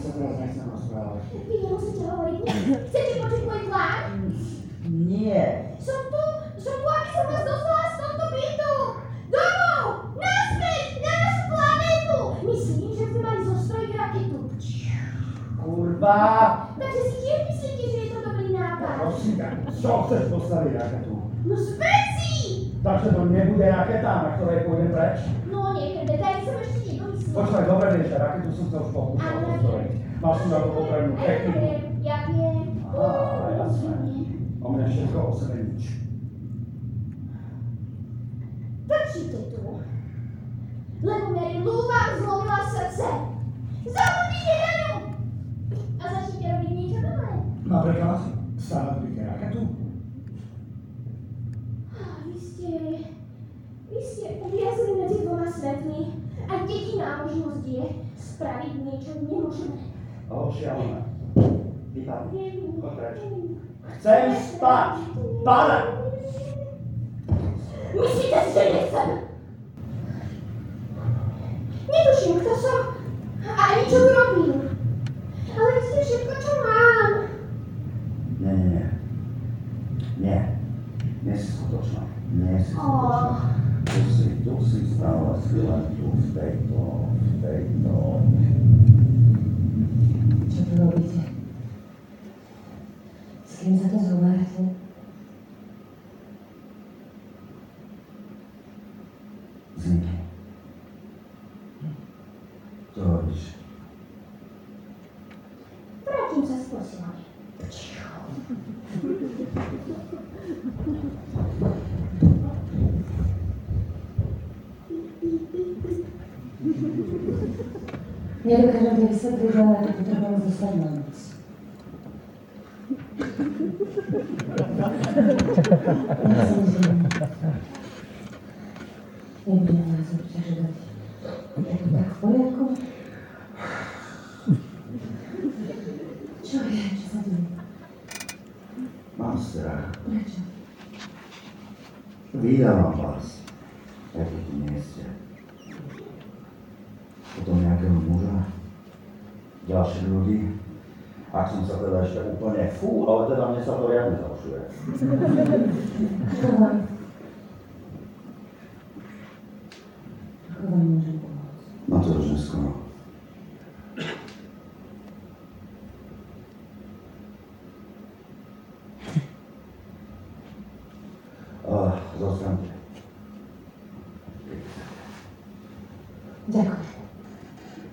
começou a prestar atenção nas provas. Criança de oito, você tipo de lá? Nie. são tu, są płaki, są nas dosła, są do bitu. Domu, na śmierć, na nasz planetu. Myślicie, że wymali zostroj rakietu. Kurwa. Znaczy, z kim myślicie, não jutro to byli napad? Rosjan, co chcesz postawić rakietu? No z não não to nie będzie rakieta, na której powinien não No nie wiem, daj sobie jeszcze nie Poczekaj, dobra, wiesz, rakietu. Som na to potrebnú Ja techniku. viem, ja viem. Jasné. O mne všetko o sebe nič. Trčíte tu, lebo Mary Lou vám zlomila srdce. Zabudnite na ňu a začnite robiť niečo nové. Napríklad stavať byte raketu? Vy ste, vy ste uviazli medzi dvoma svetmi a jediná možnosť je spraviť niečo nemožné. O, šialené. Vypadni. Poď preč. Chcem spať! Pane! Myslíte si, že nechcem? Netuším, kto som a ani čo robím. Ale ste všetko, čo mám. Nie, nie, nie. Nie. Nie si skutočná. Tu si, tu si stále si len tu v tejto, v tejto... Czemu teraz. Nie do każdego występu działa, tylko to było zostanie na noc. Nie wiem, co się dzieje. Nie wiem, co się dzieje. Bracia, za dół. Mastra, Bracia. witam was w takim miejscu. Potom nejakého muža, ďalší ľudí. Ak som sa teda ešte úplne fú, ale teda mne sa to riadne zaušuje. Na to różne skoro. Zostaňte. Ďakujem.